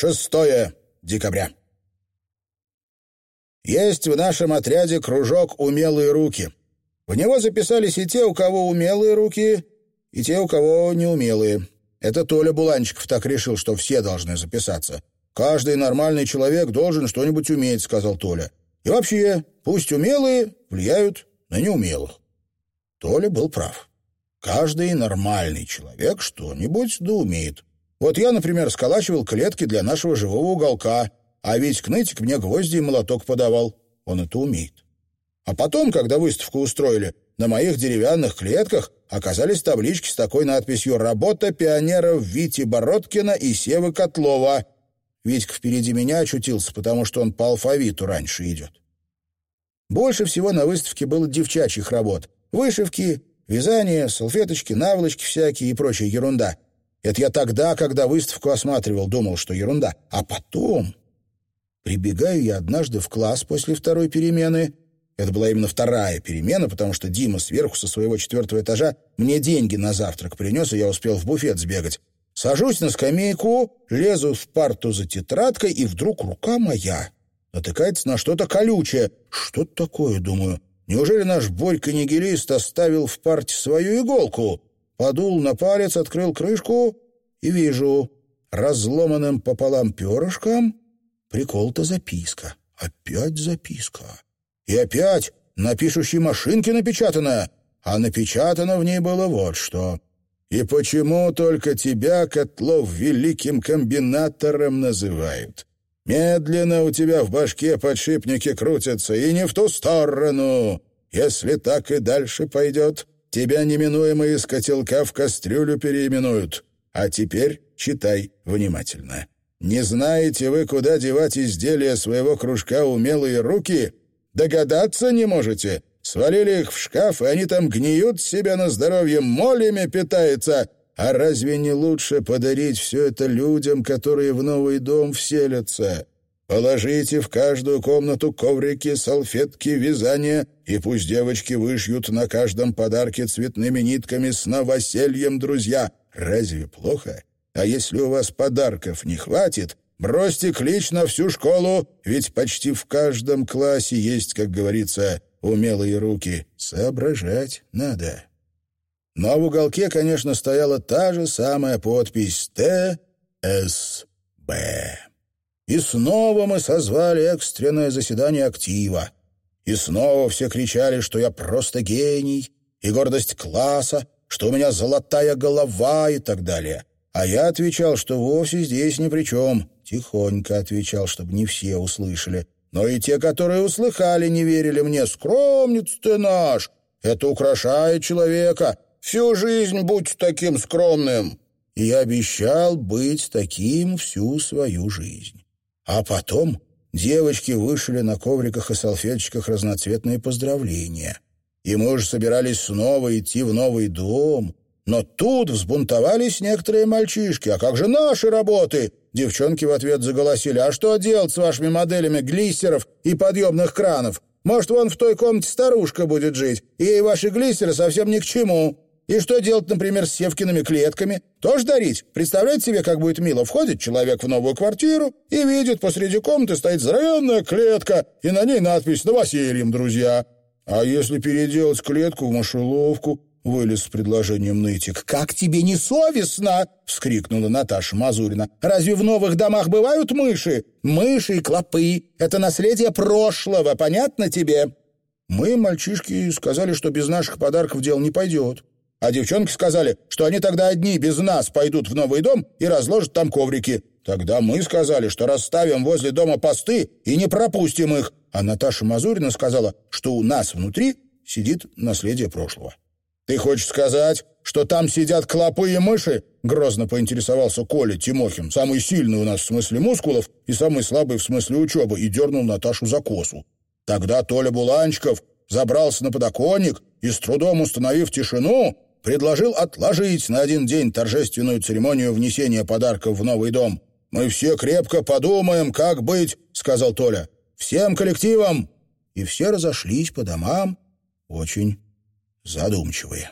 6 декабря. Есть в нашем отряде кружок «Умелые руки». В него записались и те, у кого умелые руки, и те, у кого неумелые. Это Толя Буланчиков так решил, что все должны записаться. «Каждый нормальный человек должен что-нибудь уметь», — сказал Толя. «И вообще, пусть умелые влияют на неумелых». Толя был прав. Каждый нормальный человек что-нибудь да умеет. Вот я, например, сколачивал клетки для нашего живого уголка, а ведь Кнытик мне гвозди и молоток подавал. Он это умеет. А потом, когда выставку устроили, на моих деревянных клетках оказались таблички с такой надписью «Работа пионеров Вити Бородкина и Севы Котлова». Витька впереди меня очутился, потому что он по алфавиту раньше идет. Больше всего на выставке было девчачьих работ. Вышивки, вязание, салфеточки, наволочки всякие и прочая ерунда — это я тогда, когда выставку осматривал, думал, что ерунда. А потом... Прибегаю я однажды в класс после второй перемены. Это была именно вторая перемена, потому что Дима сверху со своего четвертого этажа мне деньги на завтрак принес, и я успел в буфет сбегать. Сажусь на скамейку, лезу в парту за тетрадкой, и вдруг рука моя натыкается на что-то колючее. Что такое, думаю? Неужели наш Борька-нигилист оставил в парте свою иголку? Подул на палец, открыл крышку и вижу, разломанным пополам перышком приколта записка. Опять записка. И опять на пишущей машинке напечатанная, а напечатано в ней было вот что. «И почему только тебя, Котлов, великим комбинатором называют? Медленно у тебя в башке подшипники крутятся, и не в ту сторону. Если так и дальше пойдет, Тебя неминуемо из котелка в кастрюлю переименуют. А теперь читай внимательно. Не знаете вы, куда девать изделия своего кружка умелые руки? Догадаться не можете? Свалили их в шкаф, и они там гниют себя на здоровье, молями питаются. А разве не лучше подарить все это людям, которые в новый дом вселятся? Положите в каждую комнату коврики, салфетки, вязание, и пусть девочки вышьют на каждом подарке цветными нитками с новосельем, друзья. Разве плохо? А если у вас подарков не хватит, бросьте клич на всю школу, ведь почти в каждом классе есть, как говорится, умелые руки. Соображать надо. Но в уголке, конечно, стояла та же самая подпись «Т.С.Б». И снова мы созвали экстренное заседание актива. И снова все кричали, что я просто гений, и гордость класса, что у меня золотая голова и так далее. А я отвечал, что вовсе здесь ни при чем. Тихонько отвечал, чтобы не все услышали. Но и те, которые услыхали, не верили мне. «Скромниц ты наш! Это украшает человека! Всю жизнь будь таким скромным!» И я обещал быть таким всю свою жизнь. А потом девочки вышли на ковриках и салфеточках разноцветные поздравления. И мы уже собирались снова идти в новый дом. Но тут взбунтовались некоторые мальчишки. «А как же наши работы?» Девчонки в ответ заголосили. «А что делать с вашими моделями глиссеров и подъемных кранов? Может, вон в той комнате старушка будет жить, и ей ваши глиссеры совсем ни к чему». И что делать, например, с Севкиными клетками? Тоже дарить? Представляете себе, как будет мило? Входит человек в новую квартиру и видит, посреди комнаты стоит здоровенная клетка, и на ней надпись «Новосельем, друзья». А если переделать клетку в мышеловку, вылез с предложением нытик. «Как тебе не совестно?» — вскрикнула Наташа Мазурина. «Разве в новых домах бывают мыши? Мыши и клопы — это наследие прошлого, понятно тебе?» Мы, мальчишки, сказали, что без наших подарков дело не пойдет. А девчонки сказали, что они тогда одни без нас пойдут в новый дом и разложат там коврики. Тогда мы сказали, что расставим возле дома посты и не пропустим их. А Наташа Мазурина сказала, что у нас внутри сидит наследие прошлого. «Ты хочешь сказать, что там сидят клопы и мыши?» Грозно поинтересовался Коля Тимохин, самый сильный у нас в смысле мускулов и самый слабый в смысле учебы, и дернул Наташу за косу. Тогда Толя Буланчиков забрался на подоконник и, с трудом установив тишину, предложил отложить на один день торжественную церемонию внесения подарков в новый дом. «Мы все крепко подумаем, как быть», — сказал Толя. «Всем коллективам!» И все разошлись по домам, очень задумчивые.